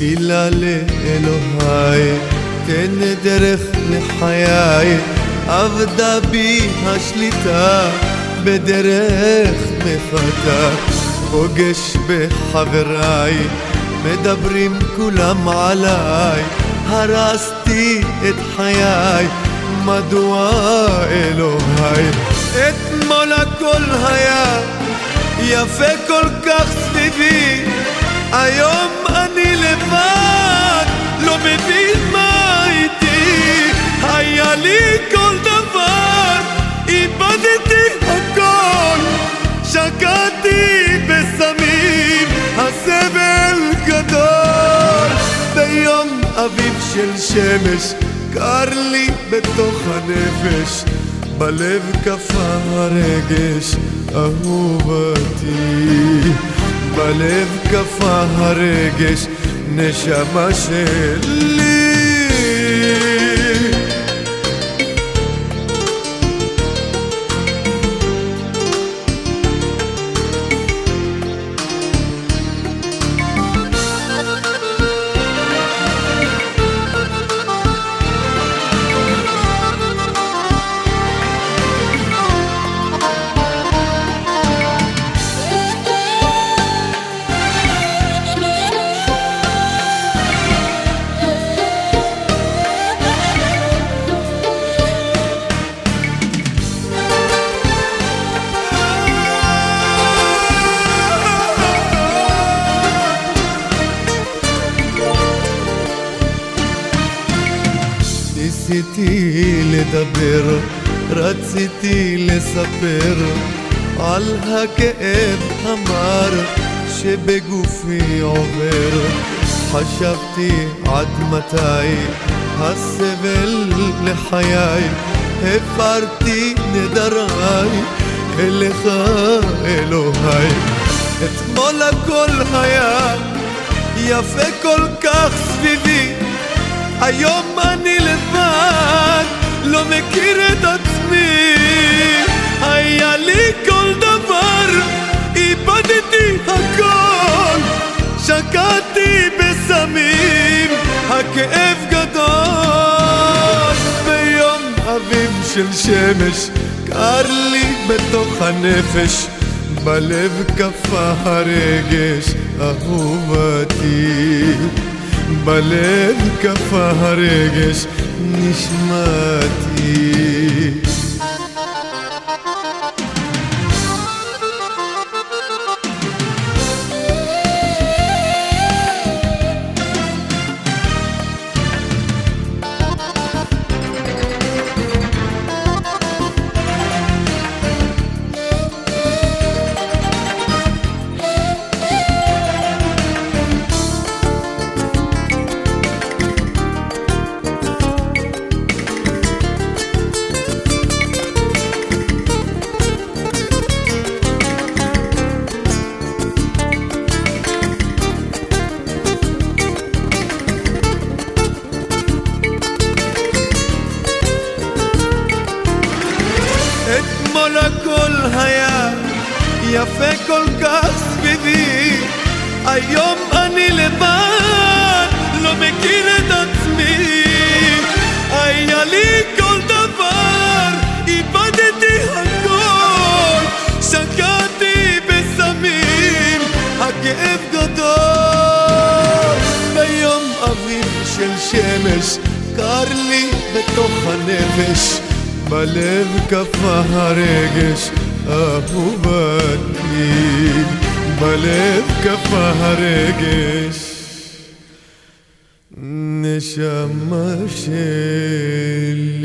תפילה לאלוהי, תן דרך לחיי, אבדה בי השליטה, בדרך מפתה, פוגש בחבריי, מדברים כולם עליי, הרסתי את חיי, מדוע אלוהי? אתמול הכל היה יפה כל כך סביבי, היום אני לבד, לא מבין מה איתי, היה לי כל דבר, איבדתי הכל, שקעתי בסמים, הסבל גדול, ביום אביב של שמש, קר לי בתוך הנפש, בלב קפא הרגש, אהובתי. בלב קפא הרגש, נשמה שלי. לדבר, רציתי לספר על הכאב המר שבגופי עובר. חשבתי עד מתי הסבל לחיי, הפרתי נדריי אליך אלוהי. אתמול הכל היה יפה כל כך סביבי היום אני לבד, לא מכיר את עצמי. היה לי כל דבר, איבדתי הכל. שקעתי בסמים, הכאב גדול. ביום אביב של שמש קר לי בתוך הנפש. בלב קפא הרגש, אהובתי בלב קפא הרגש, יפה כל כך סביבי. היום אני לבד, לא מכיר את עצמי. היה לי כל דבר, איבדתי הכל. שקעתי בסמים, הכאב גדול. ביום אביב של שמש קר לי בתוך הנפש. בלב קפא הרגש, אהובתי, בלב קפא הרגש, נשמה שלי.